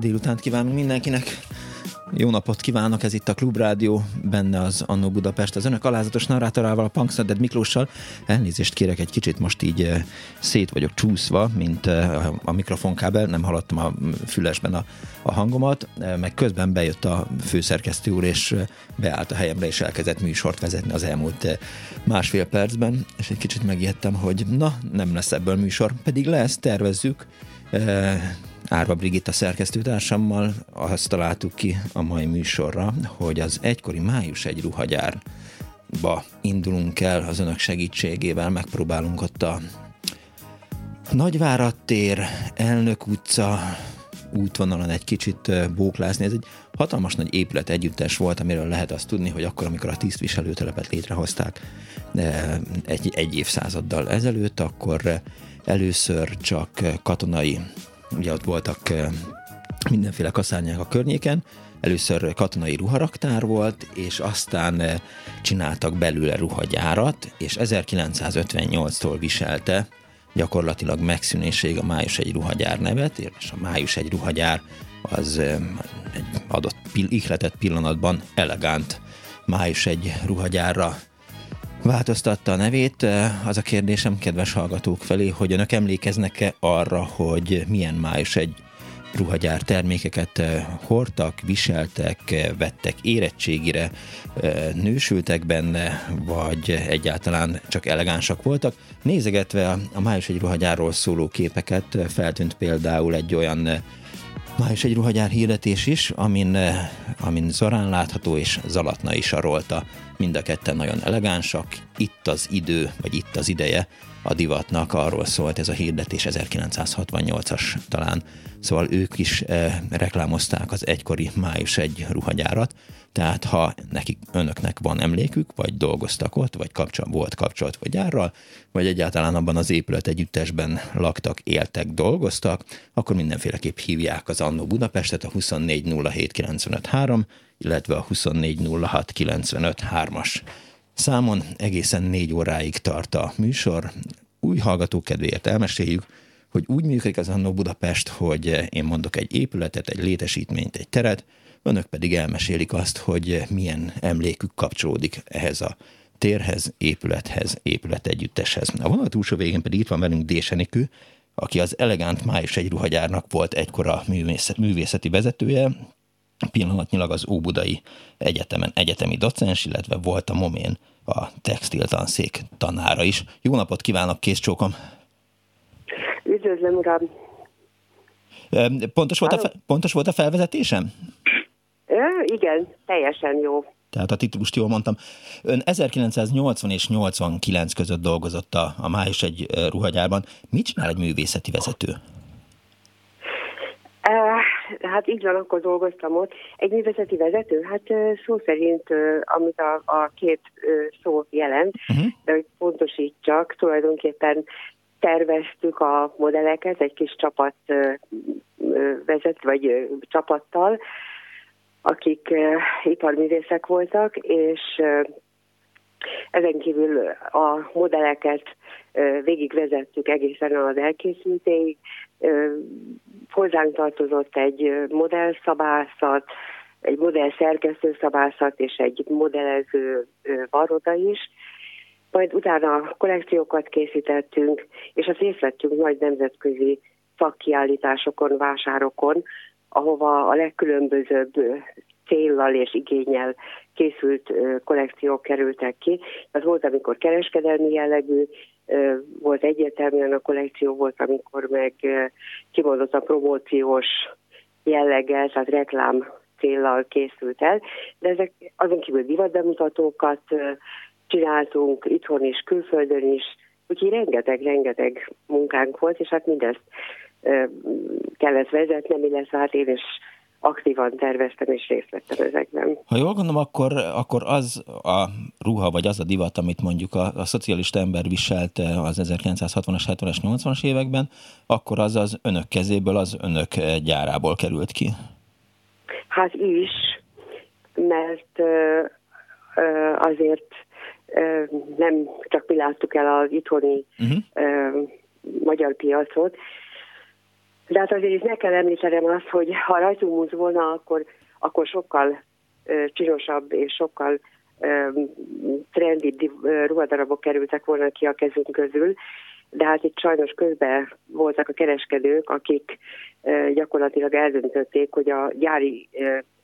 Délutánt kívánunk mindenkinek. Jó napot kívánok, ez itt a Klubrádió, benne az Annó Budapest, az önök alázatos narrátorával, a Punksnodded Miklóssal. Elnézést kérek, egy kicsit most így eh, szét vagyok csúszva, mint eh, a mikrofonkábel, nem hallottam a fülesben a, a hangomat, eh, meg közben bejött a főszerkesztő úr, és beállt a helyemre, és elkezdett műsort vezetni az elmúlt másfél percben, és egy kicsit megijedtem, hogy na, nem lesz ebből műsor, pedig lesz, tervezzük, Árva Brigitta szerkesztőtársammal azt találtuk ki a mai műsorra, hogy az egykori május egy ruhagyárba indulunk el az önök segítségével, megpróbálunk ott a Nagyvárad tér, Elnök utca útvonalon egy kicsit bóklászni. Ez egy hatalmas nagy épület együttes volt, amiről lehet azt tudni, hogy akkor, amikor a tisztviselőtelepet létrehozták egy, egy évszázaddal ezelőtt, akkor először csak katonai ugye ott voltak eh, mindenféle kaszárnyák a környéken, először katonai ruharaktár volt, és aztán eh, csináltak belőle ruhagyárat, és 1958-tól viselte gyakorlatilag megszűnéség a Május egy ruhagyár nevet, és a Május egy ruhagyár az eh, egy adott ihletett pillanatban elegánt Május egy ruhagyárra változtatta a nevét. Az a kérdésem kedves hallgatók felé, hogy önök emlékeznek-e arra, hogy milyen május egy ruhagyár termékeket hordtak, viseltek, vettek érettségire, nősültek benne, vagy egyáltalán csak elegánsak voltak. Nézegetve a május egy ruhagyárról szóló képeket feltűnt például egy olyan május egy ruhagyár hirdetés is, amin, amin Zorán látható és Zalatna is arolta. Mind a ketten nagyon elegánsak, itt az idő, vagy itt az ideje. A divatnak, arról szólt ez a hirdetés 1968-as talán. Szóval ők is eh, reklámozták az egykori május egy ruhagyárat, tehát ha nekik, önöknek van emlékük, vagy dolgoztak ott, vagy kapcsol, volt kapcsolat vagy gyárral, vagy egyáltalán abban az épület együttesben laktak, éltek, dolgoztak, akkor mindenféleképp hívják az Annó Budapestet a 2407953, illetve a 2406953-as számon. Egészen négy óráig tart a műsor. Új hallgatók kedvéért elmeséljük, hogy úgy működik az Annó Budapest, hogy én mondok egy épületet, egy létesítményt, egy teret, önök pedig elmesélik azt, hogy milyen emlékük kapcsolódik ehhez a térhez, épülethez, épület együtteshez. A vonal túlsó végén pedig itt van velünk Désenikő, aki az Elegant Május egy ruhagyárnak volt egykor a művészeti vezetője, pillanatnyilag az Óbudai Egyetemen egyetemi docens, illetve volt a Momén a textiltanszék tanára is. Jó napot kívánok, kész csókom! Üdvözlöm, uram! Pontos volt, a, pontos volt a felvezetésem? Igen, teljesen jó. Tehát a titulust jól mondtam. Ön 1980 és 89 között dolgozott a, a Május egy ruhagyárban. Mit csinál egy művészeti vezető? Hát így van, akkor dolgoztam ott. Egy művészeti vezető, hát szó szerint, amit a, a két szó jelent, uh-huh. de hogy pontosítsak, tulajdonképpen terveztük a modelleket egy kis csapat vezet, vagy csapattal, akik uh, iparművészek voltak, és uh, ezen kívül a modelleket uh, végigvezettük egészen az elkészültéig. Hozzánk tartozott egy modellszabászat, egy modell szerkesztőszabászat és egy modellező varoda is. Majd utána kollekciókat készítettünk, és azt részt nagy nemzetközi szakkiállításokon, vásárokon, ahova a legkülönbözőbb céllal és igényel készült kollekciók kerültek ki. Az volt, amikor kereskedelmi jellegű, volt egyértelműen a kollekció, volt, amikor meg kimondott a promóciós jelleggel, tehát reklám céllal készült el, de ezek azon kívül divatbemutatókat csináltunk itthon is, külföldön is, úgyhogy rengeteg-rengeteg munkánk volt, és hát mindezt kellett vezetnem, illetve hát én is aktívan terveztem és részt vettem ezekben. Ha jól gondolom, akkor, akkor az a ruha, vagy az a divat, amit mondjuk a, a szocialista ember viselt az 1960-as, 70-es, 80-as években, akkor az az önök kezéből, az önök gyárából került ki. Hát is, mert azért nem csak mi láttuk el az itthoni uh-huh. magyar piacot, de hát azért is meg kell említenem azt, hogy ha rajtunk múlt volna, akkor, akkor sokkal csinosabb és sokkal trendi ruhadarabok kerültek volna ki a kezünk közül, de hát itt sajnos közben voltak a kereskedők, akik gyakorlatilag eldöntötték, hogy a gyári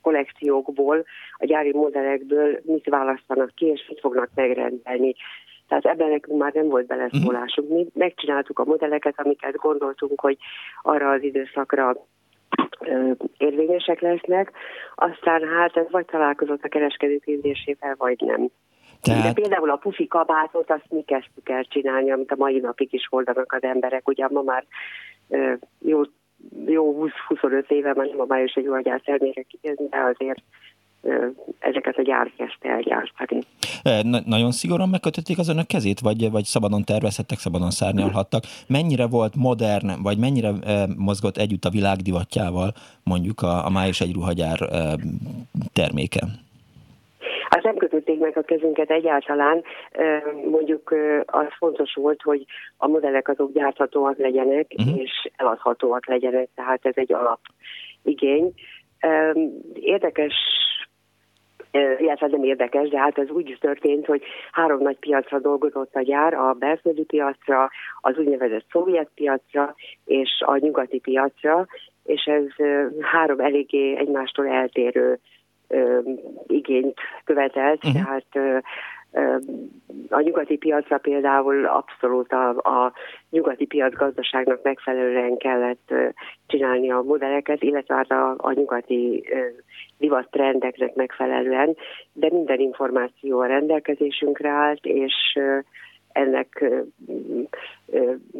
kollekciókból, a gyári modellekből mit választanak ki, és mit fognak megrendelni. Tehát ebben nekünk már nem volt beleszólásunk. Mi megcsináltuk a modelleket, amiket gondoltunk, hogy arra az időszakra érvényesek lesznek, aztán hát ez vagy találkozott a kereskedő kérdésével, vagy nem. Tehát... De például a pufi kabátot azt mi kezdtük el csinálni, amit a mai napig is hordanak az emberek. Ugye ma már jó, jó 20-25 éve már nem a május egy oldját elmérek, de azért ezeket a gyár kezdte elgyártani. Na, nagyon szigorúan megkötötték az önök kezét, vagy, vagy szabadon tervezhettek, szabadon szárnyalhattak? Mennyire volt modern, vagy mennyire e, mozgott együtt a világ divatjával mondjuk a, a május egy ruhagyár e, terméke? Hát nem kötötték meg a kezünket egyáltalán. Mondjuk az fontos volt, hogy a modellek azok gyárthatóak legyenek, uh-huh. és eladhatóak legyenek, tehát ez egy alapigény. Érdekes illetve nem érdekes, de hát ez úgy történt, hogy három nagy piacra dolgozott a gyár, a belföldi piacra, az úgynevezett szovjet piacra és a nyugati piacra, és ez három eléggé egymástól eltérő igényt követelt, uh-huh. tehát a nyugati piacra például abszolút a, a nyugati piac gazdaságnak megfelelően kellett csinálni a modelleket, illetve hát a, a nyugati divat trendeknek megfelelően, de minden információ a rendelkezésünkre állt, és ennek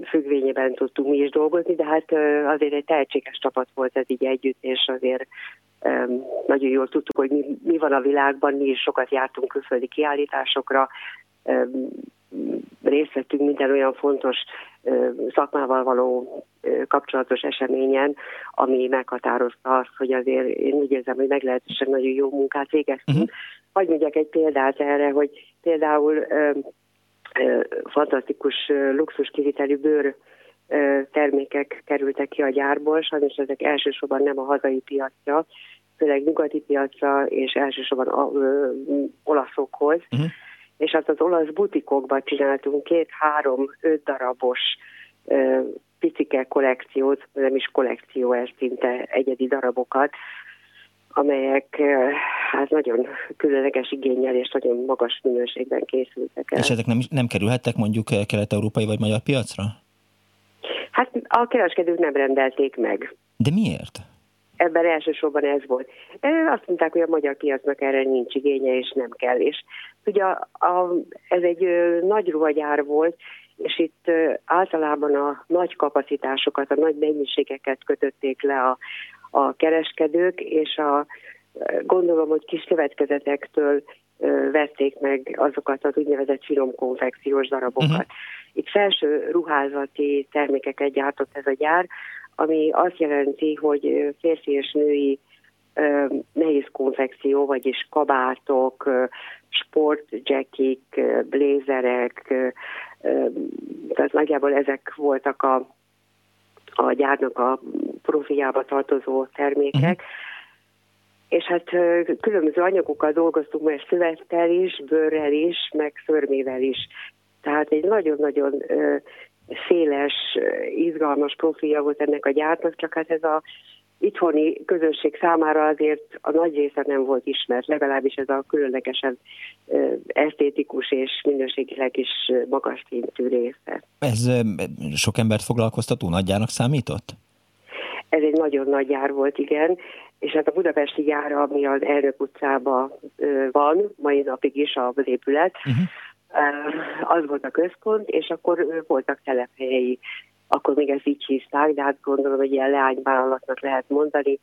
függvényében tudtunk mi is dolgozni, de hát azért egy tehetséges csapat volt ez így együtt, és azért nagyon jól tudtuk, hogy mi, mi van a világban, mi is sokat jártunk külföldi kiállításokra, részt vettünk minden olyan fontos szakmával való kapcsolatos eseményen, ami meghatározta azt, hogy azért én úgy érzem, hogy meglehetősen nagyon jó munkát végeztünk. Uh-huh. Hagy mondjak egy példát erre, hogy például fantasztikus luxus kivitelű bőr termékek kerültek ki a gyárból, sajnos ezek elsősorban nem a hazai piacra, főleg nyugati piacra, és elsősorban a, ö, olaszokhoz. Uh-huh. És azt az olasz butikokban csináltunk két-három, öt darabos ö, picike kollekciót, nem is kollekció, ez szinte egyedi darabokat, amelyek hát nagyon különleges igényel és nagyon magas minőségben készültek el. És ezek nem, nem kerülhettek mondjuk kelet-európai vagy magyar piacra? Hát a kereskedők nem rendelték meg. De miért? Ebben elsősorban ez volt. Azt mondták, hogy a magyar piacnak erre nincs igénye, és nem kell. És ugye a, a, ez egy nagy ruhagyár volt, és itt általában a nagy kapacitásokat, a nagy mennyiségeket kötötték le a, a kereskedők, és a, gondolom, hogy kis következetektől vették meg azokat az úgynevezett finom konfekciós darabokat. Uh-huh. Itt felső ruházati termékeket gyártott ez a gyár, ami azt jelenti, hogy férfi és női nehéz konfekció, vagyis kabátok, sportjackik, blézerek, tehát nagyjából ezek voltak a, a gyárnak a profiába tartozó termékek. Uh-huh. És hát különböző anyagokkal dolgoztunk, mert szövettel is, bőrrel is, meg szörmével is. Tehát egy nagyon-nagyon széles, izgalmas profilja volt ennek a gyártnak, csak hát ez a itthoni közösség számára azért a nagy része nem volt ismert, legalábbis ez a különlegesen esztétikus és minőségileg is magas szintű része. Ez sok embert foglalkoztató nagyjának számított? Ez egy nagyon nagy gyár volt, igen, és hát a budapesti gyár, ami az Elnök utcában van, mai napig is a épület, uh-huh. az volt a központ, és akkor voltak telephelyei akkor még ezt így hívták, de hát gondolom, hogy ilyen leányvállalatnak lehet mondani,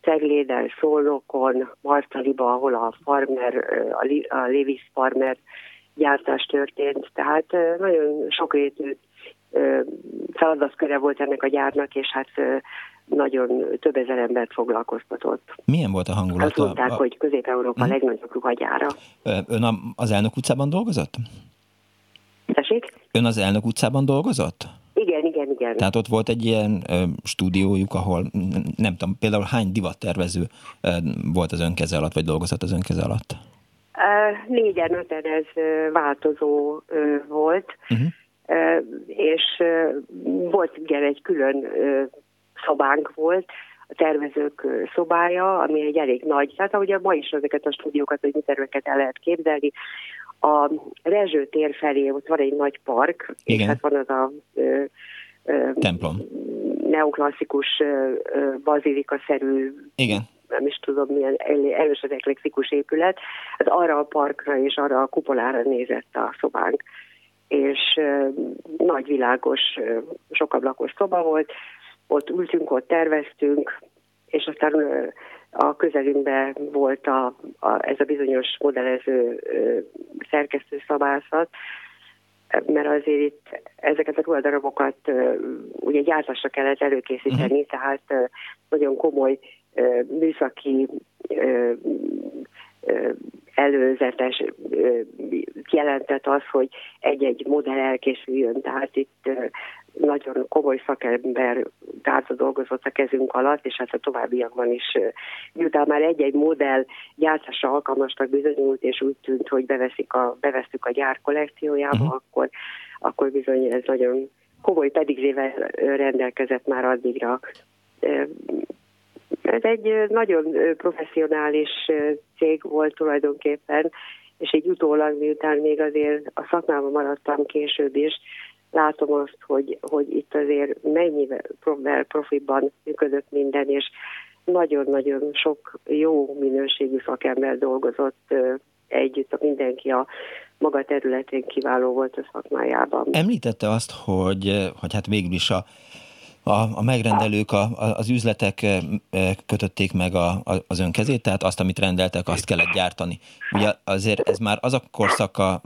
Cegléden, Szolnokon, Martaliba, ahol a farmer, a Lévis farmer gyártás történt, tehát nagyon sokrétű feladatköre volt ennek a gyárnak, és hát nagyon több ezer embert foglalkoztatott. Milyen volt a hangulat? Azt mondták, a... hogy Közép-Európa hmm. legnagyobb ruhagyára. Ön az elnök utcában dolgozott? Tessék? Ön az elnök utcában dolgozott? Igen, igen. Tehát ott volt egy ilyen ö, stúdiójuk, ahol nem tudom, például hány divattervező ö, volt az önkeze alatt, vagy dolgozott az önkeze alatt? Négyen, öten ez változó volt, uh-huh. és volt igen egy külön szobánk volt, a tervezők szobája, ami egy elég nagy, tehát ahogy ma is ezeket a stúdiókat, hogy mit terveket el lehet képzelni, a Rezső tér felé ott van egy nagy park, Igen. és hát van az a ö, ö, templom. Neoklasszikus bazilika-szerű Igen nem is tudom milyen erősen eklektikus épület, az arra a parkra és arra a kupolára nézett a szobánk. És nagy világos, sokablakos szoba volt, ott ültünk, ott terveztünk, és aztán a közelünkben volt a, a, ez a bizonyos modellező szerkesztő szabászat, mert azért itt ezeket a ruhadarabokat ugye gyártásra kellett előkészíteni, uh-huh. tehát nagyon komoly műszaki előzetes jelentett az, hogy egy-egy modell elkészüljön, tehát itt nagyon komoly szakember gárza dolgozott a kezünk alatt, és hát a továbbiakban is, miután már egy-egy modell gyártásra alkalmasnak bizonyult, és úgy tűnt, hogy beveszik a, bevesztük a gyár kollekciójába, uh-huh. akkor, akkor bizony ez nagyon komoly pedigzével rendelkezett már addigra. Ez egy nagyon professzionális cég volt tulajdonképpen, és egy utólag, miután még azért a szakmában maradtam később is, látom azt, hogy, hogy itt azért mennyivel profitban működött minden, és nagyon-nagyon sok jó minőségű szakember dolgozott együtt, mindenki a maga területén kiváló volt a szakmájában. Említette azt, hogy, hogy hát végül is a a, a megrendelők, a, az üzletek kötötték meg a, a, az önkezét, tehát azt, amit rendeltek, azt kellett gyártani. Ugye azért ez már az a korszaka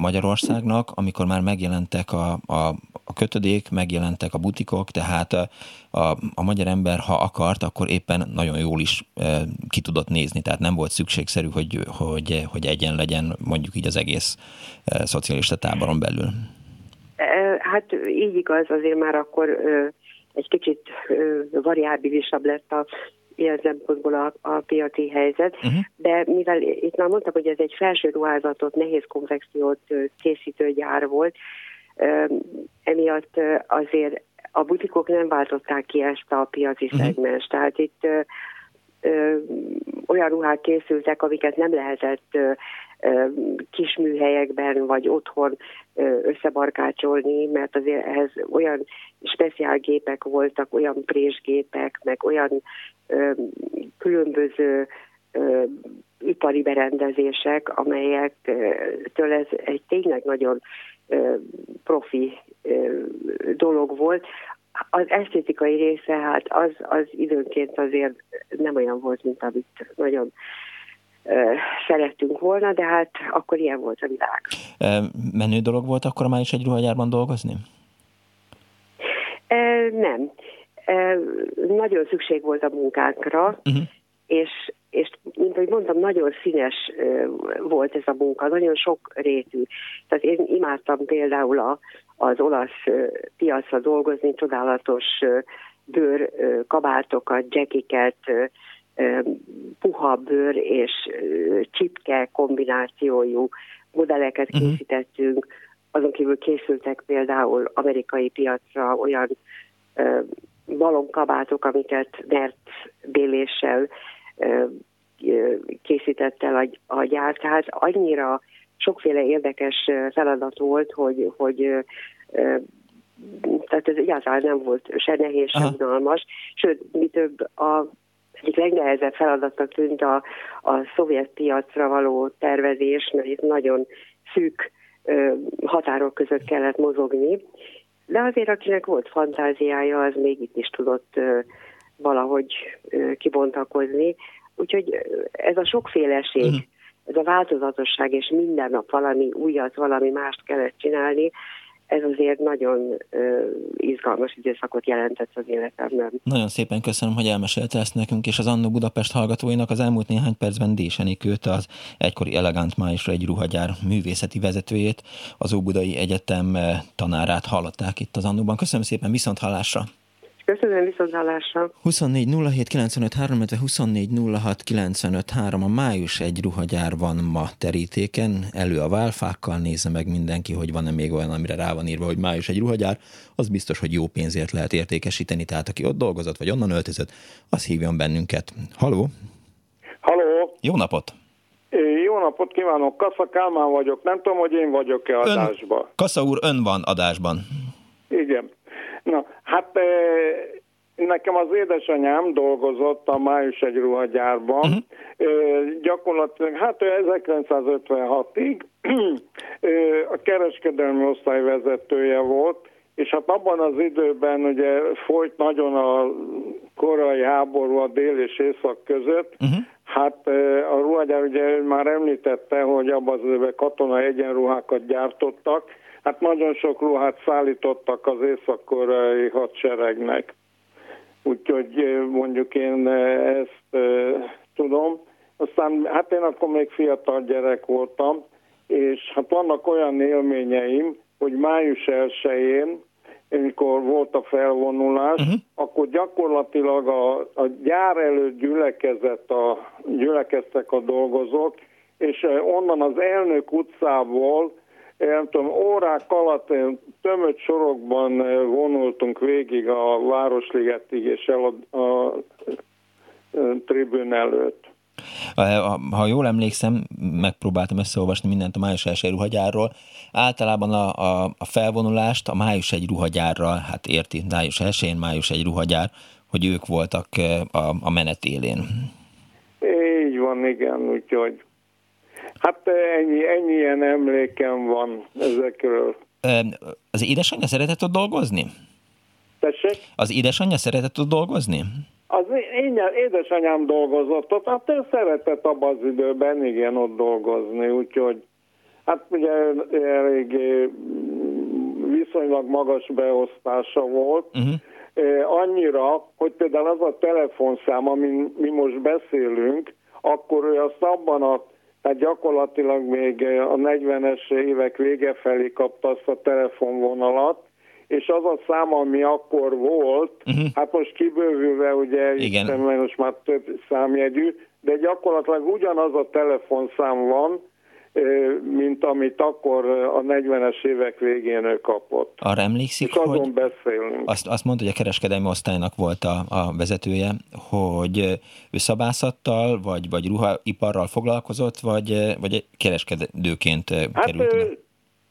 Magyarországnak, amikor már megjelentek a, a, a kötödék, megjelentek a butikok, tehát a, a, a magyar ember, ha akart, akkor éppen nagyon jól is e, ki tudott nézni, tehát nem volt szükségszerű, hogy, hogy, hogy egyen legyen mondjuk így az egész e, szocialista táboron belül. Hát így igaz, azért már akkor egy kicsit variábilisabb lett a ilyen szempontból a, a piaci helyzet, uh-huh. de mivel itt már mondtam, hogy ez egy felső ruházatot, nehéz konfekciót készítő gyár volt, emiatt azért a butikok nem váltották ki ezt a piaci uh-huh. szegmens, tehát itt ö, ö, olyan ruhák készültek, amiket nem lehetett ö, kis műhelyekben vagy otthon összebarkácsolni, mert azért ehhez olyan speciál gépek voltak, olyan présgépek, meg olyan különböző ipari berendezések, amelyektől ez egy tényleg nagyon profi dolog volt. Az esztétikai része, hát az, az időnként azért nem olyan volt, mint amit nagyon szerettünk volna, de hát akkor ilyen volt a világ. Menő dolog volt akkor már is egy ruhagyárban dolgozni? Nem. Nagyon szükség volt a munkánkra, uh-huh. és, és mint ahogy mondtam, nagyon színes volt ez a munka, nagyon sok rétű. Tehát én imádtam például a, az olasz piacra dolgozni, csodálatos bőr kabátokat, jackiket, puha bőr és csipke kombinációjú modelleket uh-huh. készítettünk, azon kívül készültek például amerikai piacra olyan balonkabátok, amiket mert béléssel készített el a, a gyár, tehát annyira sokféle érdekes feladat volt, hogy, hogy tehát ez egyáltalán nem volt se nehéz, se unalmas, sőt, mi több a egyik legnehezebb feladatnak tűnt a, a szovjet piacra való tervezés, mert itt nagyon szűk határok között kellett mozogni, de azért akinek volt fantáziája, az még itt is tudott valahogy kibontakozni. Úgyhogy ez a sokféleség, uh-huh. ez a változatosság, és minden nap valami újat, valami mást kellett csinálni, ez azért nagyon uh, izgalmas időszakot jelentett az életemben. Nagyon szépen köszönöm, hogy elmesélte ezt nekünk, és az Annó Budapest hallgatóinak az elmúlt néhány percben Désenikőt, az egykori Elegant Májusra egy ruhagyár művészeti vezetőjét, az Óbudai Egyetem tanárát hallották itt az Annóban. Köszönöm szépen, viszont hallásra! Köszönöm viszont hallásra. 24 illetve 24 A május egy ruhagyár van ma terítéken, elő a válfákkal, nézze meg mindenki, hogy van-e még olyan, amire rá van írva, hogy május egy ruhagyár, az biztos, hogy jó pénzért lehet értékesíteni, tehát aki ott dolgozott, vagy onnan öltözött, az hívjon bennünket. Haló? Haló? Jó napot! Jó napot kívánok, Kassa Kálmán vagyok, nem tudom, hogy én vagyok-e adásban. Kassa úr, ön van adásban. Igen. Na, hát nekem az édesanyám dolgozott a Május egy ruhagyárban, uh-huh. gyakorlatilag, hát 1956-ig a kereskedelmi osztály vezetője volt, és hát abban az időben ugye folyt nagyon a korai háború a dél és észak között, uh-huh. Hát a ruhagyár ugye már említette, hogy abban az időben katonai egyenruhákat gyártottak, Hát nagyon sok ruhát szállítottak az észak-koreai hadseregnek. Úgyhogy mondjuk én ezt tudom. Aztán hát én akkor még fiatal gyerek voltam, és hát vannak olyan élményeim, hogy május 1-én, amikor volt a felvonulás, uh-huh. akkor gyakorlatilag a, a gyár előtt gyülekezett a, gyülekeztek a dolgozók, és onnan az elnök utcából nem tudom, órák alatt tömött sorokban vonultunk végig a Városligetig és el a, a, a tribün előtt. Ha jól emlékszem, megpróbáltam összeolvasni mindent a május 1 ruhagyárról. Általában a, a, a felvonulást a május egy ruhagyárral, hát érti, május 1 május egy ruhagyár, hogy ők voltak a, a menet élén. Így van, igen, úgyhogy Hát ennyi, ennyi ilyen emlékem van ezekről. Az édesanyja szeretett ott dolgozni? Tessék? Az édesanyja szeretett ott dolgozni? Az én édesanyám dolgozott ott, hát ő szeretett abban az időben igen ott dolgozni, úgyhogy hát ugye elég viszonylag magas beosztása volt, uh-huh. annyira, hogy például az a telefonszám, amin mi most beszélünk, akkor ő azt abban a tehát gyakorlatilag még a 40-es évek vége felé kapta azt a telefonvonalat, és az a szám, ami akkor volt, uh-huh. hát most kibővülve ugye, Igen. Isten, most már több számjegyű, de gyakorlatilag ugyanaz a telefonszám van, mint amit akkor a 40-es évek végén ő kapott. Arra emlékszik, És azon hogy beszélünk. Azt, azt mondta, hogy a kereskedelmi osztálynak volt a, a vezetője, hogy ő szabászattal, vagy, vagy ruhaiparral foglalkozott, vagy, vagy kereskedőként hát került ő,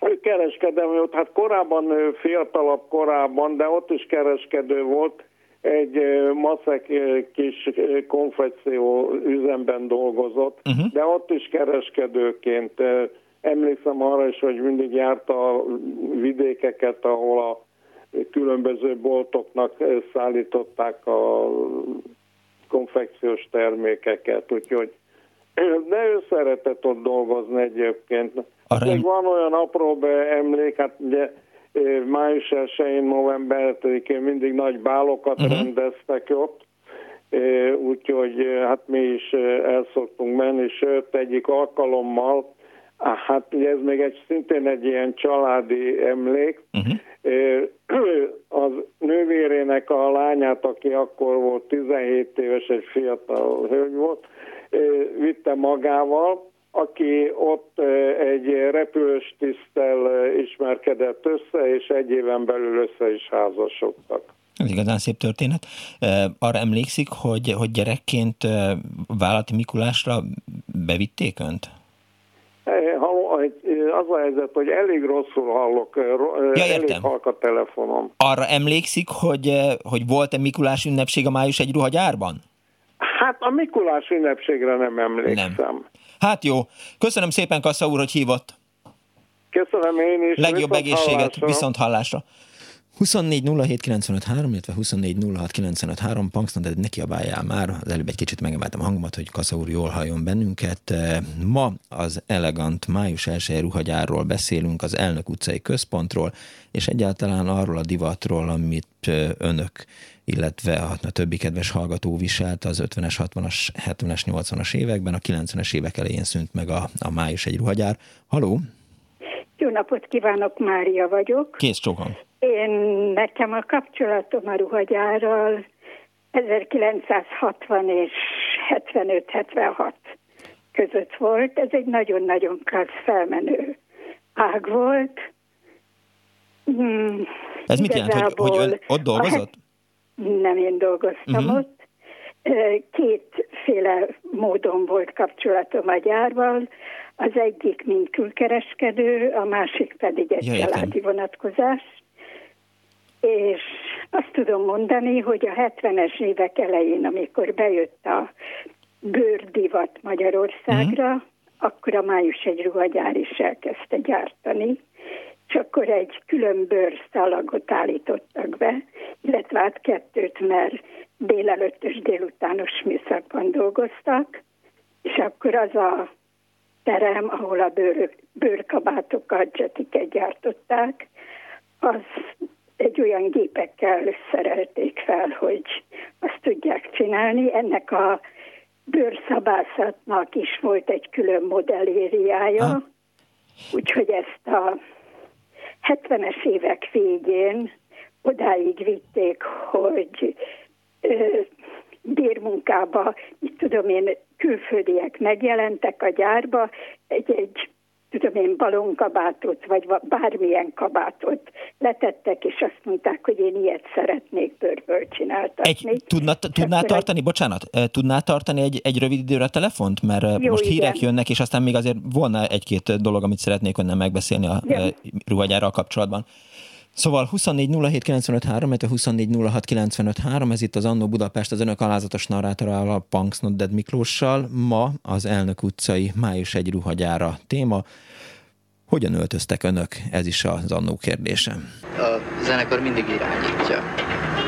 ő kereskedelmi, hát korábban fiatalabb korában, de ott is kereskedő volt, egy maszek kis konfekció üzemben dolgozott, uh-huh. de ott is kereskedőként. Emlékszem arra is, hogy mindig járt a vidékeket, ahol a különböző boltoknak szállították a konfekciós termékeket, úgyhogy de ő szeretett ott dolgozni egyébként. Arra... Még van olyan apró emlék, hát ugye május 1-én, november 7-én mindig nagy bálokat uh-huh. rendeztek ott, úgyhogy hát mi is el szoktunk menni, sőt egyik alkalommal, hát ugye ez még egy szintén egy ilyen családi emlék, uh-huh. az nővérének a lányát, aki akkor volt 17 éves, egy fiatal hölgy volt, vitte magával, aki ott egy repülős tisztel ismerkedett össze, és egy éven belül össze is házasodtak. Ez igazán szép történet. Arra emlékszik, hogy, hogy gyerekként vállalati Mikulásra bevitték önt? Az a helyzet, hogy elég rosszul hallok, ja, elég értem. halk a telefonom. Arra emlékszik, hogy, hogy volt-e Mikulás ünnepség a május egy ruhagyárban? Hát a Mikulás ünnepségre nem emlékszem. Nem. Hát jó. Köszönöm szépen, Kassa úr, hogy hívott. Köszönöm én is. Legjobb viszont egészséget, hallásra. viszont hallásra. 24 illetve 24 06 de neki abáljál már, az előbb egy kicsit megemeltem a hangomat, hogy Kasza úr jól halljon bennünket. Ma az elegant május 1 ruhagyárról beszélünk, az Elnök utcai központról, és egyáltalán arról a divatról, amit önök illetve a többi kedves hallgató viselt az 50-es, 60-as, 70-es, 80-as években, a 90-es évek elején szűnt meg a, a május egy ruhagyár. Haló! Jó napot kívánok, Mária vagyok. Kész csókom. Én nekem a kapcsolatom a ruhagyárral 1960 és 75-76 között volt. Ez egy nagyon-nagyon klassz felmenő ág volt. Hmm, Ez mit jelent, hogy, hogy ön ott dolgozott? Nem én dolgoztam uh-huh. ott. Kétféle módon volt kapcsolatom a gyárval. Az egyik, mint külkereskedő, a másik pedig egy ja, családi vonatkozás. És azt tudom mondani, hogy a 70-es évek elején, amikor bejött a bőrdivat Magyarországra, uh-huh. akkor a május egy ruhagyár is elkezdte gyártani, és akkor egy külön bőrszalagot állítottak be, illetve hát kettőt, mert délelőttös délutános műszakban dolgoztak, és akkor az a terem, ahol a bőr, bőrkabátokat, jetiket gyártották, az egy olyan gépekkel szerelték fel, hogy azt tudják csinálni. Ennek a bőrszabászatnak is volt egy külön modellériája, ah. úgyhogy ezt a 70-es évek végén odáig vitték, hogy bérmunkába, mit tudom én, külföldiek megjelentek a gyárba, egy-egy tudom én, balonkabátot, vagy bármilyen kabátot letettek, és azt mondták, hogy én ilyet szeretnék bőrből csináltatni. Egy, tudna, tudná tartani, bocsánat, tudná tartani egy, egy rövid időre a telefont? Mert Jó, most igen. hírek jönnek, és aztán még azért volna egy-két dolog, amit szeretnék önnel megbeszélni a ja. ruhagyárral kapcsolatban. Szóval 24 07 ez itt az Annó Budapest, az önök alázatos narrátorával, a Punks Not Dead Miklóssal. Ma az Elnök utcai május egy ruhagyára téma. Hogyan öltöztek önök? Ez is az Annó kérdése. A zenekar mindig irányítja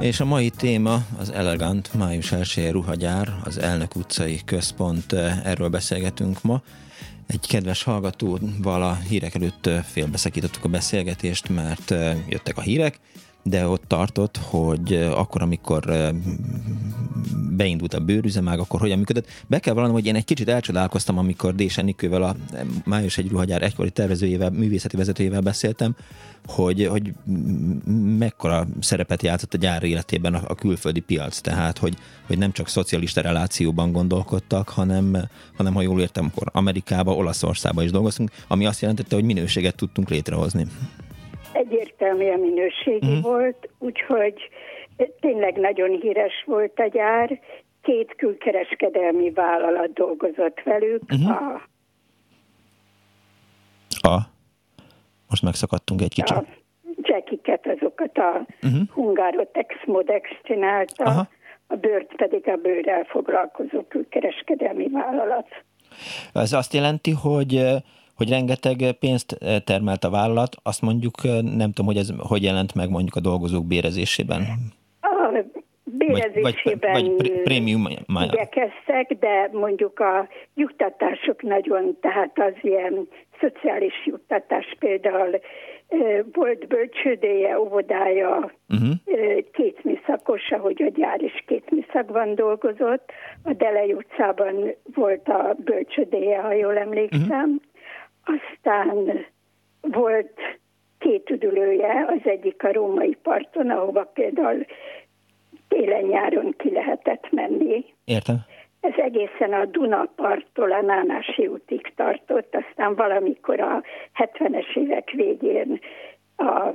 És a mai téma az Elegant május 1 ruhagyár, az Elnök utcai központ, erről beszélgetünk ma. Egy kedves hallgatóval a hírek előtt félbeszakítottuk a beszélgetést, mert jöttek a hírek, de ott tartott, hogy akkor, amikor beindult a bőrüzemág, akkor hogyan működött. Be kell vallanom, hogy én egy kicsit elcsodálkoztam, amikor Dés Enikővel, a Május egy ruhagyár egykori tervezőjével, művészeti vezetőjével beszéltem, hogy, hogy mekkora szerepet játszott a gyár életében a, a külföldi piac, tehát hogy, hogy nem csak szocialista relációban gondolkodtak, hanem, hanem ha jól értem, akkor Amerikába, Olaszországba is dolgoztunk, ami azt jelentette, hogy minőséget tudtunk létrehozni egyértelműen minőségi mm. volt, úgyhogy tényleg nagyon híres volt a gyár. Két külkereskedelmi vállalat dolgozott velük. Mm-hmm. A, a? Most megszakadtunk egy kicsit. A jackiket, azokat a uh-huh. Hungárotex Modex csinálta, Aha. a bőrt pedig a bőrrel foglalkozó külkereskedelmi vállalat. Ez azt jelenti, hogy hogy rengeteg pénzt eh, termelt a vállalat, azt mondjuk eh, nem tudom, hogy ez hogy jelent meg mondjuk a dolgozók bérezésében. A bérezésében vagy, vagy, vagy prémium igyekeztek, de mondjuk a juttatások nagyon, tehát az ilyen szociális juttatás például volt bölcsődéje, óvodája, uh-huh. két műszakos, ahogy a gyár is két műszakban dolgozott. A Delej utcában volt a bölcsődéje, ha jól emlékszem. Uh-huh. Aztán volt két üdülője, az egyik a római parton, ahova például télen-nyáron ki lehetett menni. Értem. Ez egészen a Dunaparttól a Nánási útig tartott, aztán valamikor a 70-es évek végén a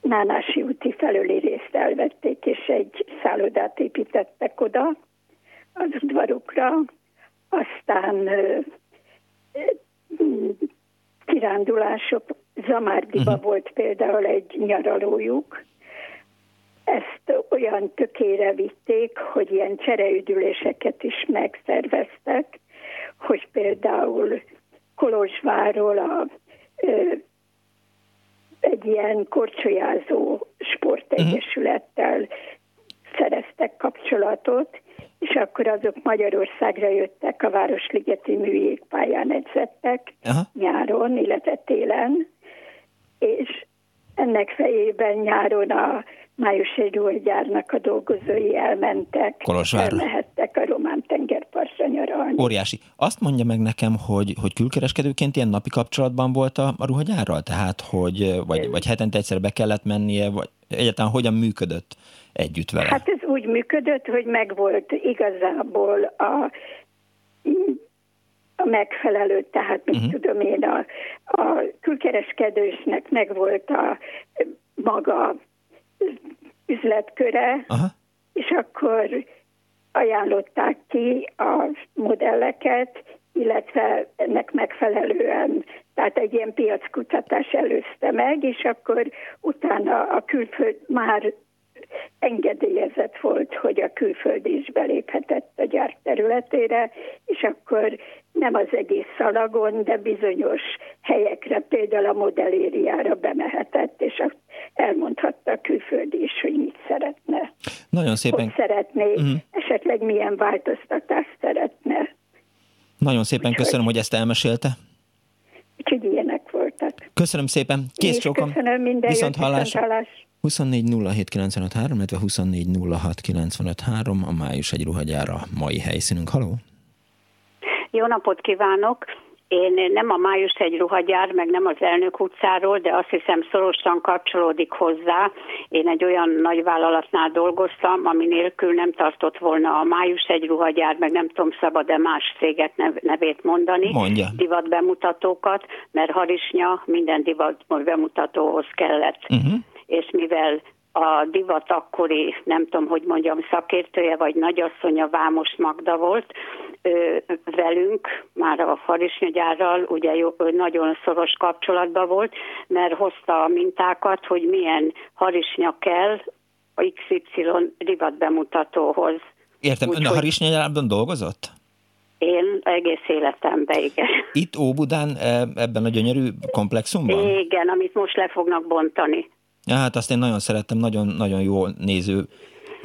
Nánási úti felőli részt elvették, és egy szállodát építettek oda az udvarukra, aztán kirándulások, Zamárdiba uh-huh. volt például egy nyaralójuk, ezt olyan tökére vitték, hogy ilyen csereüdüléseket is megszerveztek, hogy például Kolozsváról a, ö, egy ilyen korcsolyázó sportegyesülettel uh-huh. Szereztek kapcsolatot, és akkor azok Magyarországra jöttek, a Városligeti műjégpályán edzettek uh-huh. nyáron, illetve télen, és ennek fejében nyáron a május egy gyárnak a dolgozói elmentek, Kolozsvárra. elmehettek a román tengerpartra nyaralni. Óriási. Azt mondja meg nekem, hogy, hogy külkereskedőként ilyen napi kapcsolatban volt a, a ruhagyárral? Tehát, hogy vagy, vagy hetente egyszer be kellett mennie, vagy egyáltalán hogyan működött együtt vele? Hát ez úgy működött, hogy megvolt igazából a a megfelelő, tehát mit uh-huh. tudom én, a, a külkereskedősnek megvolt a maga üzletköre, Aha. és akkor ajánlották ki a modelleket, illetve ennek megfelelően, tehát egy ilyen piackutatás előzte meg, és akkor utána a külföld már engedélyezett volt, hogy a külföld is beléphetett a gyár területére, és akkor nem az egész szalagon, de bizonyos helyekre, például a modellériára bemehetett, és elmondhatta a külföldi is, hogy mit szeretne. Nagyon szépen. Hogy szeretné, uh-huh. esetleg milyen változtatást szeretne. Nagyon szépen Úgyhogy... köszönöm, hogy ezt elmesélte. Úgyhogy ilyenek voltak. Köszönöm szépen. Kész csókom. Köszönöm minden Viszont hallásra. Viszont hallás. 24 illetve 24 a május egy ruhagyára mai helyszínünk. Haló! Jó napot kívánok! Én nem a Május egy ruhagyár, meg nem az elnök utcáról, de azt hiszem szorosan kapcsolódik hozzá. Én egy olyan nagy vállalatnál dolgoztam, ami nélkül nem tartott volna a Május egy ruhagyár, meg nem tudom szabad-e más céget nevét mondani. Mondja. Divat bemutatókat, mert Harisnya minden divat bemutatóhoz kellett. Uh-huh. És mivel a divat akkori, nem tudom, hogy mondjam, szakértője vagy nagyasszonya Vámos Magda volt, ő, velünk, már a farisnyagyárral ugye jó, nagyon szoros kapcsolatban volt, mert hozta a mintákat, hogy milyen harisnya kell a XY divat bemutatóhoz. Értem, Úgy, ön a harisnyagyárban dolgozott? Én egész életemben, igen. Itt Óbudán, e, ebben a gyönyörű komplexumban? Igen, amit most le fognak bontani. Ja, hát azt én nagyon szerettem, nagyon, nagyon jó néző,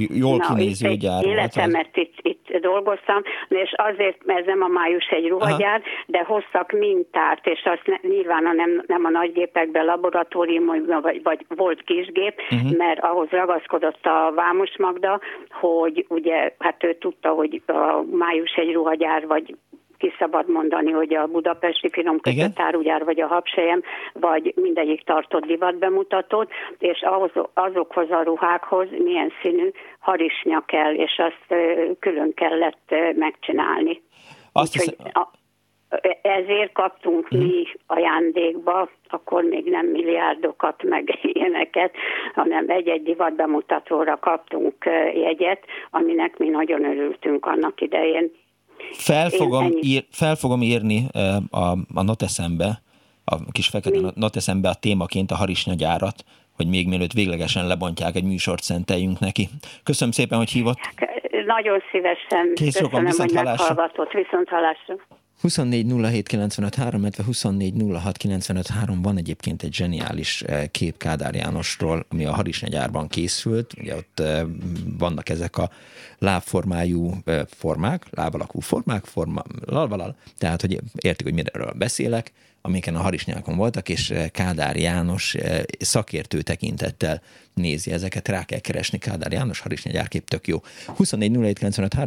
jól Na, kinéző itt gyár Életemet itt, itt dolgoztam, és azért, mert ez nem a május egy ruhagyár, Aha. de hoztak mintát, és azt ne, nyilván a nem, nem a nagygépekben, laboratóriumban, vagy, vagy volt kisgép, uh-huh. mert ahhoz ragaszkodott a Vámos Magda, hogy ugye, hát ő tudta, hogy a május egy ruhagyár, vagy ki szabad mondani, hogy a budapesti finomkötőtárugyár, vagy a habsejem, vagy mindegyik tartott divatbemutatót, és ahhoz, azokhoz a ruhákhoz milyen színű harisnya kell, és azt külön kellett megcsinálni. Azt Úgyhogy a, ezért kaptunk hmm. mi ajándékba, akkor még nem milliárdokat, meg ilyeneket, hanem egy-egy divatbemutatóra kaptunk jegyet, aminek mi nagyon örültünk annak idején. Fel fogom, ír, fel fogom írni a, a noteszembe, a kis fekete Mi? noteszembe a témaként a harisnyagyárat, hogy még mielőtt véglegesen lebontják, egy műsort szenteljünk neki. Köszönöm szépen, hogy hívott. Nagyon szívesen. Kész köszönöm, viszont hogy meghallgatott. Viszont hallásra. 24 illetve 24 van egyébként egy zseniális kép Kádár Jánosról, ami a Harisnegyárban készült. Ugye ott vannak ezek a lábformájú formák, lábalakú formák, forma, lalvalal, tehát hogy értik, hogy miről beszélek, amiken a harisnyákon voltak, és Kádár János szakértő tekintettel nézi ezeket, rá kell keresni Kádár János harisnya gyárkép, tök jó. 24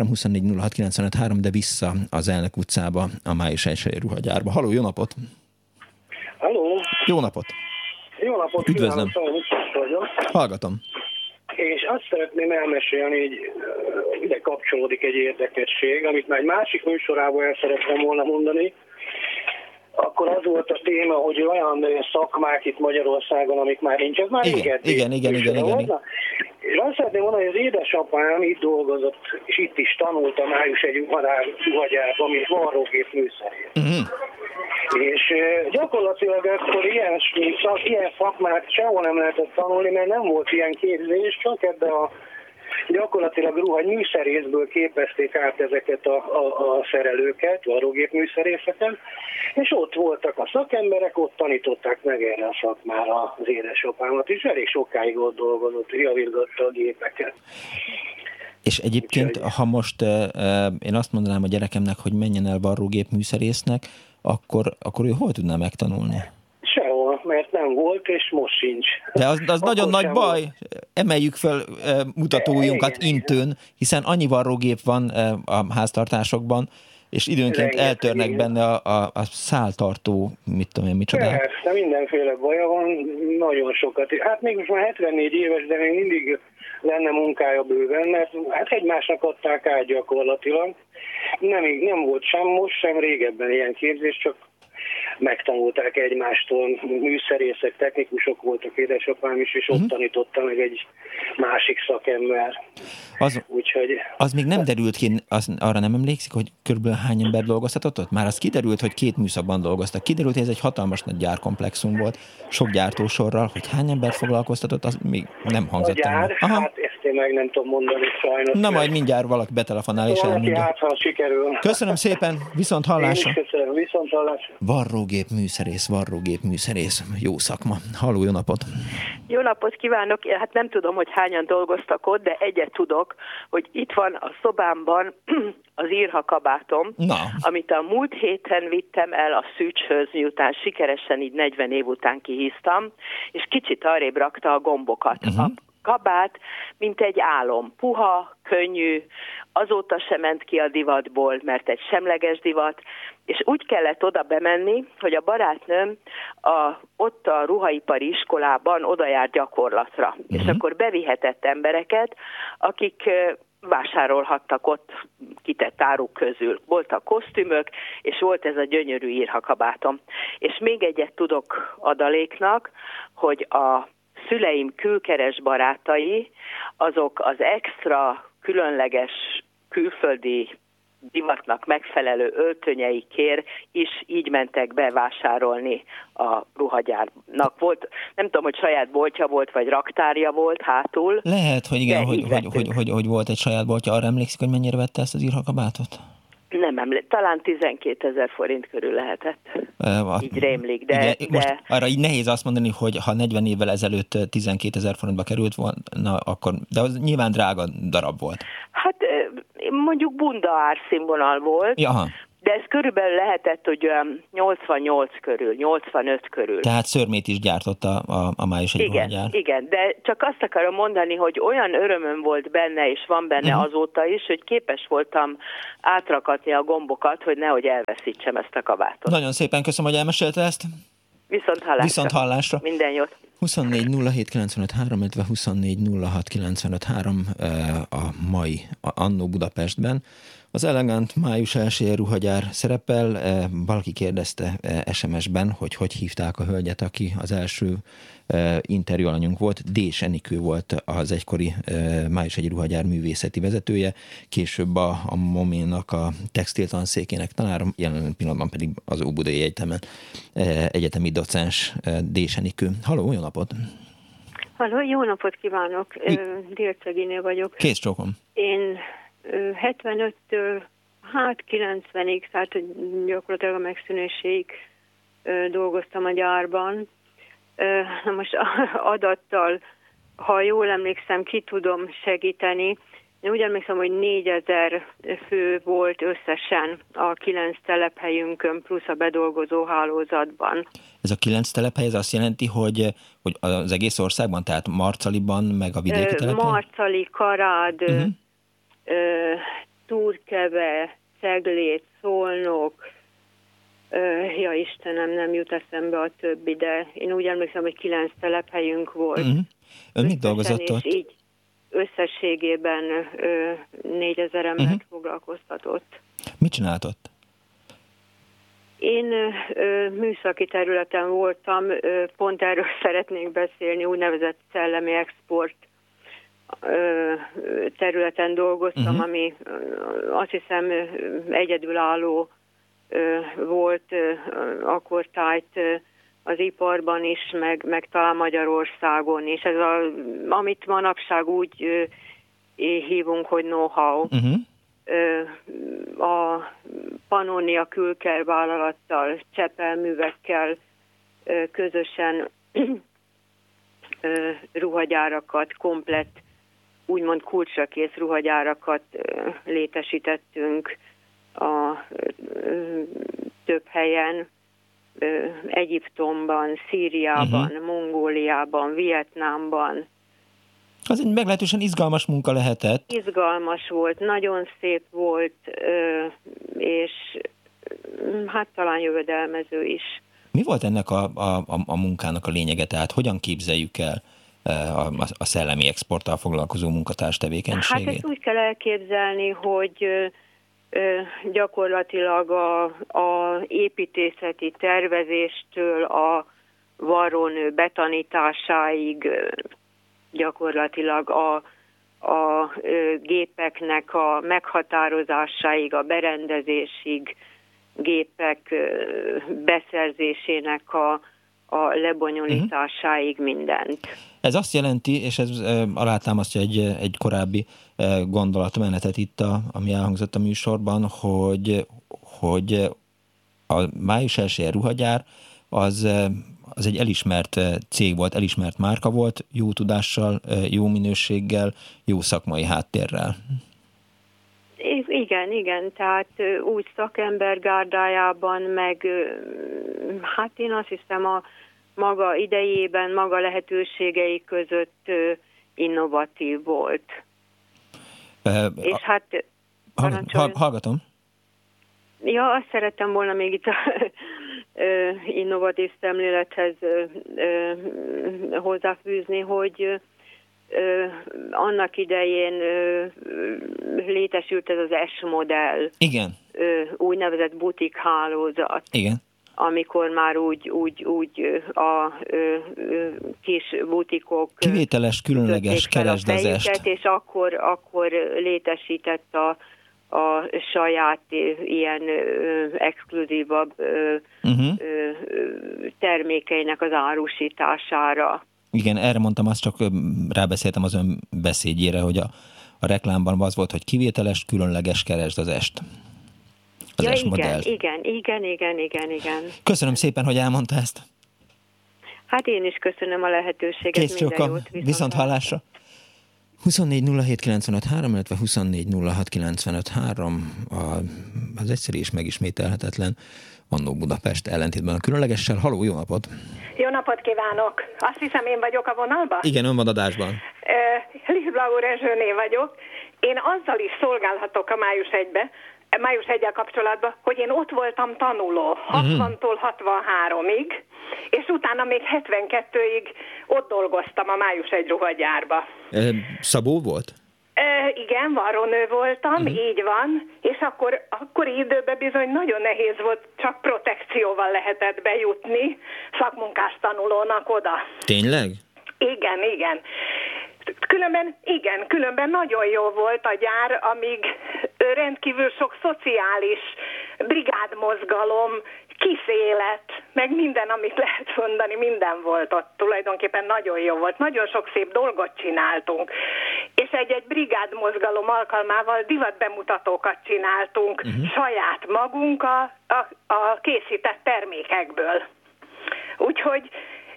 24 de vissza az elnök utcába, a május 1 ruhagyárba. Haló, jó napot! Halló! Jó napot! Jó napot! Üdvözlöm! Hallgatom! És azt szeretném elmesélni, hogy ide kapcsolódik egy érdekesség, amit már egy másik műsorában el szerettem volna mondani, akkor az volt a téma, hogy olyan szakmák itt Magyarországon, amik már nincs, ez már igen, igen, igen, igen, igen, igen, igen. És azt szeretném mondani, hogy az édesapám itt dolgozott, és itt is tanult a május egy ruhagyárban, mint varrógép műszerész. Uh-huh. És gyakorlatilag akkor ilyen, szak, ilyen szakmát sehol nem lehetett tanulni, mert nem volt ilyen képzés, csak ebbe a gyakorlatilag ruha műszerészből képezték át ezeket a, a, a szerelőket, varrógép műszerészeket, és ott voltak a szakemberek, ott tanították meg erre a szakmára az édesapámat, és elég sokáig ott dolgozott, javítgatta a gépeket. És egyébként, ha most én azt mondanám a gyerekemnek, hogy menjen el varrógép műszerésznek, akkor, akkor ő hol tudná megtanulni? Volt, és most sincs. De az, az nagyon nagy baj. Volt. Emeljük fel mutatójunkat intőn, hiszen annyi varrógép van a háztartásokban, és időnként Rengeteg, eltörnek igen. benne a, a, a száltartó, mit tudom én, micsoda. Persze, mindenféle baja van, nagyon sokat. Hát még most már 74 éves, de még mindig lenne munkája bőven, mert hát egymásnak adták át gyakorlatilag. Nem, nem volt sem most, sem régebben ilyen képzés, csak megtanulták egymástól, műszerészek, technikusok voltak édesapám is, és ott uh-huh. tanította meg egy másik szakember. Az, Úgyhogy, az még nem derült ki, az, arra nem emlékszik, hogy körülbelül hány ember dolgozhatott ott? Már az kiderült, hogy két műszakban dolgoztak. Kiderült, hogy ez egy hatalmas nagy gyárkomplexum volt, sok gyártósorral, hogy hány ember foglalkoztatott, az még nem hangzott a gyár, Aha. hát ezt én meg nem tudom mondani sajnos. Na majd mindjárt valaki betelefonál és elmondja. Hát, ha sikerül. Köszönöm szépen, viszont hallásra. Én is köszönöm, viszont hallásra. Varrógép műszerész, varrógép műszerész, jó szakma. Halló, jó napot! Jó napot kívánok! Hát nem tudom, hogy hányan dolgoztak ott, de egyet tudok, hogy itt van a szobámban az írhakabátom, Na. amit a múlt héten vittem el a szűcshöz, miután sikeresen így 40 év után kihíztam, és kicsit arrébb rakta a gombokat. Uh-huh. A kabát, mint egy álom. Puha, könnyű, azóta sem ment ki a divatból, mert egy semleges divat, és úgy kellett oda bemenni, hogy a barátnőm a, ott a ruhaipari iskolában oda jár gyakorlatra, uh-huh. és mhm. akkor bevihetett embereket, akik vásárolhattak ott kitett áruk közül. Voltak kosztümök, és volt ez a gyönyörű írhakabátom. És még egyet tudok adaléknak, hogy a szüleim külkeres barátai, azok az extra különleges külföldi divatnak megfelelő öltönyeikért is így mentek bevásárolni a ruhagyárnak. Volt, nem tudom, hogy saját boltja volt, vagy raktárja volt hátul. Lehet, hogy igen, hogy, hogy, hogy, hogy, hogy, volt egy saját boltja. Arra emlékszik, hogy mennyire vette ezt az írhakabátot? Nem emlékszem, talán 12 ezer forint körül lehetett. Uh, így rémlik, de, ugye, de... Most arra így nehéz azt mondani, hogy ha 40 évvel ezelőtt 12 ezer forintba került volna, akkor, de az nyilván drága darab volt. Hát mondjuk bunda árszínvonal volt, Jaha. De ez körülbelül lehetett, hogy 88 körül, 85 körül. Tehát szörmét is gyártott a, a, május egy Igen, gyár. igen, de csak azt akarom mondani, hogy olyan örömöm volt benne, és van benne uh-huh. azóta is, hogy képes voltam átrakatni a gombokat, hogy nehogy elveszítsem ezt a kabátot. Nagyon szépen köszönöm, hogy elmesélte ezt. Viszont hallásra. Viszont hallásra. Minden jót. 24 07 illetve 24 06 a mai Annó Budapestben. Az elegant május első ruhagyár szerepel. Eh, valaki kérdezte eh, SMS-ben, hogy hogy hívták a hölgyet, aki az első eh, interjú alanyunk volt. D. Senikő volt az egykori május egy ruhagyár művészeti vezetője, később a, a Moménak a textiltanszékének tanára, jelen pillanatban pedig az Óbudai Egyetemen egyetemi docens D. Senikő. Halló, jó napot! Halló, jó napot kívánok! Délceginél vagyok. Kész csókom. Én 75-től hát 90-ig, tehát gyakorlatilag a megszűnéséig dolgoztam a gyárban. Na most adattal, ha jól emlékszem, ki tudom segíteni. én úgy emlékszem, hogy 4000 fő volt összesen a kilenc telephelyünkön, plusz a bedolgozó hálózatban. Ez a kilenc telephely, ez azt jelenti, hogy, hogy az egész országban, tehát Marcaliban, meg a vidéki telephely? Marcali, Karád, uh-huh. Turkeve, Ceglét, Szolnok, ja Istenem, nem jut eszembe a többi, de én úgy emlékszem, hogy kilenc telephelyünk volt. Uh-huh. Ön mit dolgozott ott? így összességében 4000 embert uh-huh. foglalkoztatott. Mit csinált ott? Én ö, műszaki területen voltam, ö, pont erről szeretnénk beszélni, úgynevezett szellemi export területen dolgoztam, uh-huh. ami azt hiszem egyedülálló volt akkor tájt az iparban is, meg, meg talán Magyarországon is. Ez a, amit manapság úgy hívunk, hogy know-how. Uh-huh. A Pannonia Külker vállalattal, csepelművekkel közösen ruhagyárakat, komplett, úgymond kulcsra kész ruhagyárakat létesítettünk a több helyen, Egyiptomban, Szíriában, uh-huh. Mongóliában, Vietnámban. Az egy meglehetősen izgalmas munka lehetett. Izgalmas volt, nagyon szép volt, és hát talán jövedelmező is. Mi volt ennek a, a, a munkának a lényege? Tehát hogyan képzeljük el a, a szellemi exporttal foglalkozó munkatárs tevékenységét? Hát ezt úgy kell elképzelni, hogy gyakorlatilag a, a építészeti tervezéstől a varrónő betanításáig gyakorlatilag a, a gépeknek a meghatározásáig, a berendezésig, gépek beszerzésének a, a lebonyolításáig uh-huh. mindent. Ez azt jelenti, és ez alátámasztja egy, egy korábbi gondolatmenetet itt, a, ami elhangzott a műsorban, hogy, hogy a május 1 ruhagyár az, az egy elismert cég volt, elismert márka volt, jó tudással, jó minőséggel, jó szakmai háttérrel. Igen, igen, tehát úgy szakember gárdájában, meg hát én azt hiszem a maga idejében, maga lehetőségei között innovatív volt. Uh, És hát... Hall, hallgatom. Ja, azt szerettem volna még itt a innovatív szemlélethez hozzáfűzni, hogy annak idején létesült ez az S modell. Igen. Úgynevezett butik hálózat. Igen amikor már úgy, úgy, úgy a ö, ö, kis butikok kivételes, különleges keresd az est. És akkor, akkor létesített a, a saját ilyen ö, exkluzívabb ö, uh-huh. ö, termékeinek az árusítására. Igen, erre mondtam, azt csak rábeszéltem az ön beszédjére, hogy a, a reklámban az volt, hogy kivételes, különleges keresd az est az ja, igen, igen, igen, igen, igen, igen. Köszönöm szépen, hogy elmondta ezt. Hát én is köszönöm a lehetőséget, Kész minden jót. Viszont, viszont hallásra. 24 illetve 24 az egyszerű és megismételhetetlen Annó Budapest ellentétben a különlegessel. Haló, jó napot! Jó napot kívánok! Azt hiszem, én vagyok a vonalban? Igen, ön van adásban. Lisblau Rezsőné vagyok. Én azzal is szolgálhatok a május egybe, május 1 kapcsolatban, hogy én ott voltam tanuló, 60-tól 63-ig, és utána még 72-ig ott dolgoztam a május 1 ruhagyárba. Szabó volt? E, igen, varronő voltam, uh-huh. így van, és akkor, akkor időben bizony nagyon nehéz volt, csak protekcióval lehetett bejutni szakmunkás tanulónak oda. Tényleg? Igen, igen. Különben, igen, különben nagyon jó volt a gyár, amíg rendkívül sok szociális brigádmozgalom, kiszélet, meg minden, amit lehet mondani, minden volt ott. Tulajdonképpen nagyon jó volt. Nagyon sok szép dolgot csináltunk. És egy-egy brigádmozgalom alkalmával divatbemutatókat csináltunk uh-huh. saját magunk a, a, a készített termékekből. Úgyhogy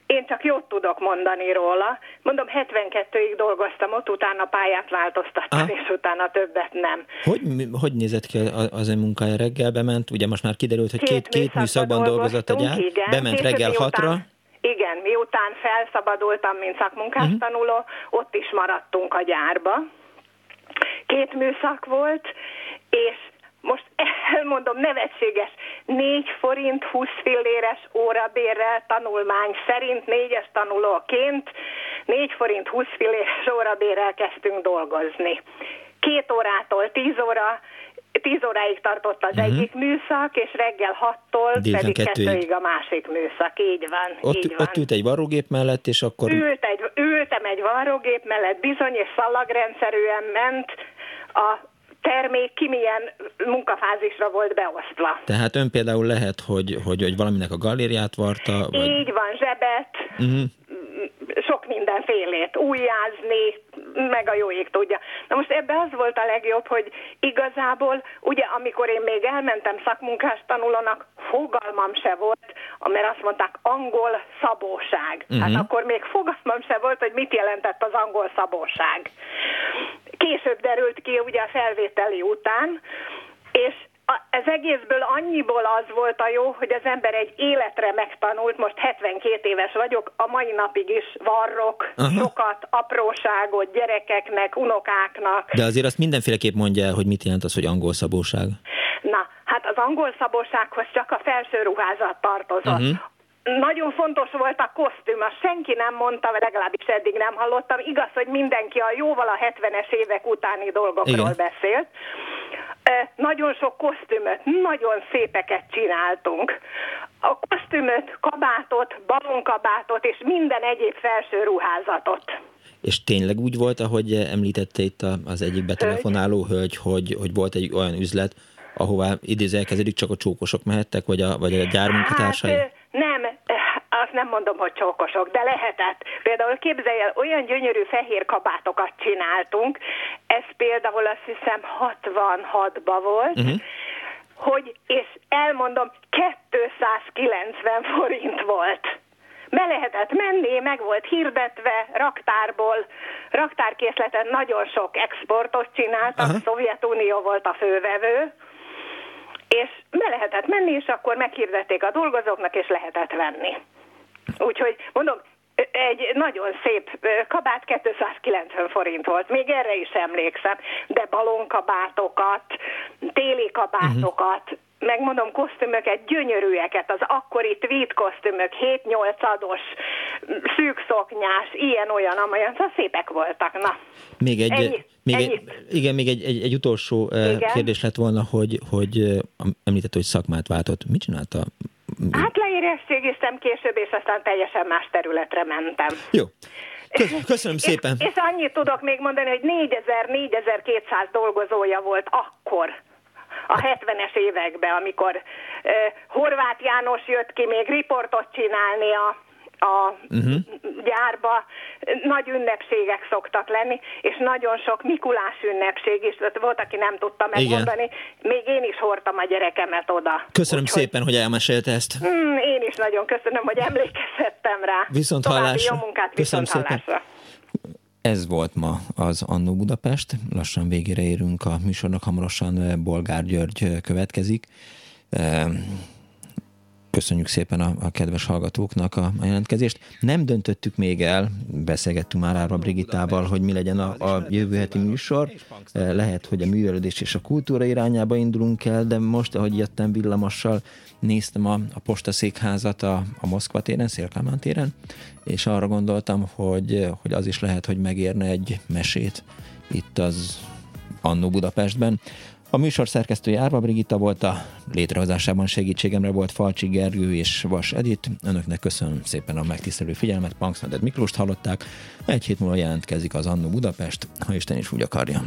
Én csak jót tudok mondani róla. Mondom, 72-ig dolgoztam ott, utána pályát változtattam, Aha. és utána többet nem. Hogy, hogy nézett ki az ön munkája? Reggel bement, ugye most már kiderült, hogy két, két, két műszakban dolgozott a gyár, igen, bement reggel miután, hatra. Igen, miután felszabadultam, mint szakmunkástanuló, uh-huh. ott is maradtunk a gyárba. Két műszak volt, és most elmondom, nevetséges, 4 forint 20 filléres órabérrel tanulmány szerint, négyes tanulóként 4 forint 20 filléres órabérrel kezdtünk dolgozni. Két órától 10 óra, 10 óráig tartott az uh-huh. egyik műszak, és reggel 6-tól pedig kettőig a másik műszak. Így van. Ott, így van. ott ült egy varrógép mellett, és akkor... Ült egy, ültem egy varrógép mellett, bizony, és szalagrendszerűen ment a termék ki milyen munkafázisra volt beosztva. Tehát ön például lehet, hogy, hogy, hogy valaminek a galériát varta? Vagy... Így van, zsebet, uh-huh. sok mindenfélét, újjázni, meg a jó ég tudja. Na most ebbe az volt a legjobb, hogy igazából, ugye amikor én még elmentem szakmunkás tanulónak, fogalmam se volt, mert azt mondták angol szabóság. Uh-huh. Hát akkor még fogalmam se volt, hogy mit jelentett az angol szabóság. Később derült ki ugye a felvételi után, és ez egészből annyiból az volt a jó, hogy az ember egy életre megtanult, most 72 éves vagyok, a mai napig is varrok Aha. sokat, apróságot gyerekeknek, unokáknak. De azért azt mindenféleképp mondja el, hogy mit jelent az, hogy angol szabóság. Na, hát az angol szabósághoz csak a felső ruházat tartozott. Uh-huh nagyon fontos volt a kosztüm, azt senki nem mondta, vagy legalábbis eddig nem hallottam. Igaz, hogy mindenki a jóval a 70-es évek utáni dolgokról Igen. beszélt. Nagyon sok kosztümöt, nagyon szépeket csináltunk. A kosztümöt, kabátot, balonkabátot és minden egyéb felső ruházatot. És tényleg úgy volt, ahogy említette itt az egyik betelefonáló hölgy, hogy, hogy volt egy olyan üzlet, ahová idézelkeződik, csak a csókosok mehettek, vagy a, vagy a gyármunkatársai? Hát, nem, azt nem mondom, hogy csókosok, de lehetett. Például képzelj el, olyan gyönyörű fehér kabátokat csináltunk, ez például azt hiszem 66-ba volt, uh-huh. hogy, és elmondom, 290 forint volt. Be lehetett menni, meg volt hirdetve, raktárból, raktárkészleten nagyon sok exportot csináltak, uh-huh. Szovjetunió volt a fővevő, és be lehetett menni, és akkor meghirdették a dolgozóknak, és lehetett venni. Úgyhogy mondom, egy nagyon szép kabát 290 forint volt, még erre is emlékszem, de balonkabátokat, téli kabátokat, uh-huh megmondom, kosztümöket, gyönyörűeket, az akkori tweed kosztümök, 7-8 ados, szűkszoknyás, ilyen-olyan, amolyan, szóval szépek voltak, na. Még egy, ennyi, még ennyi. egy igen, még egy, egy, egy utolsó igen. kérdés lett volna, hogy, hogy említett, hogy szakmát váltott. Mit csinálta? Hát leérettségiztem később, és aztán teljesen más területre mentem. Jó. Köszönöm szépen. És, és annyit tudok még mondani, hogy 4000-4200 dolgozója volt akkor a 70-es években, amikor uh, Horváth János jött ki még riportot csinálni a a uh-huh. gyárba nagy ünnepségek szoktak lenni, és nagyon sok Mikulás ünnepség is, volt, aki nem tudta megmondani. Igen. Még én is hordtam a gyerekemet oda. Köszönöm Úgy, szépen, hogy elmesélte ezt. Mm, én is nagyon köszönöm, hogy emlékeztettem rá. Viszont További hallásra. jó munkát, viszont köszönöm hallásra. Szépen. Ez volt ma az Annó Budapest. Lassan végére érünk a műsornak, hamarosan Bolgár György következik. Köszönjük szépen a, a kedves hallgatóknak a, a jelentkezést. Nem döntöttük még el, beszélgettünk már arra Brigitával, hogy mi legyen a, a jövő heti műsor. Lehet, hogy a művelődés és a kultúra irányába indulunk el, de most, ahogy jöttem villamossal, néztem a, a postaszékházat a, a Moszkva téren, Szélkámán téren, és arra gondoltam, hogy, hogy az is lehet, hogy megérne egy mesét itt az Annó Budapestben. A műsor szerkesztője Árva Brigitta volt, a létrehozásában segítségemre volt Falcsi Gergő és Vas Edit. Önöknek köszönöm szépen a megtisztelő figyelmet, Punksmedet Miklóst hallották. Egy hét múlva jelentkezik az Annó Budapest, ha Isten is úgy akarja.